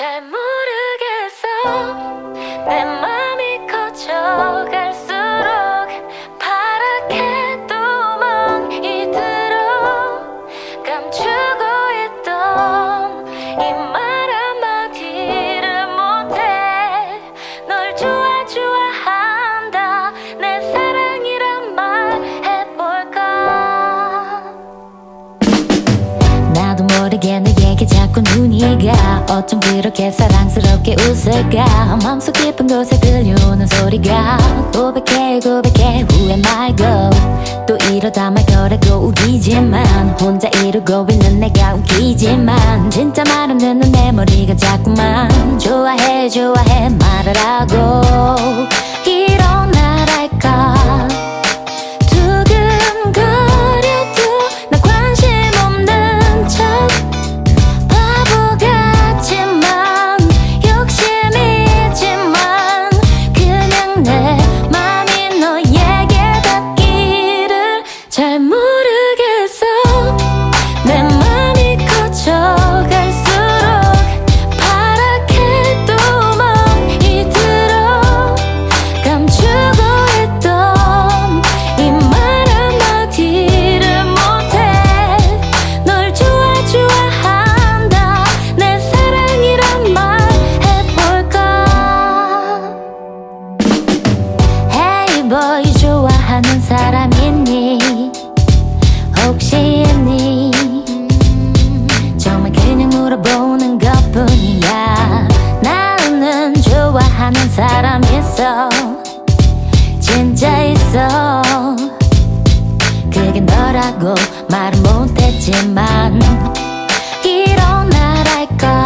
잘 모르겠어. 내 맘 자꾸 눈이 가 어쩜 그렇게 사랑스럽게 웃을까? 맘속 깊은 곳에 들려오는 소리가 고백해 고백해 후회 말고 또 이러다 말 거라고 우기지만 혼자 이러고 있는 내가 웃기지만 진짜 말안 듣는 내 머리가 자꾸만 좋아해 좋아해 말을 하고 Boy 좋아하는 사람 있니? 혹시 있니? 정말 그냥 물어보는 것뿐이야. 나는 좋아하는 사람 있어. 진짜 있어. 그게 너라고 말은 못했지만 일어나랄까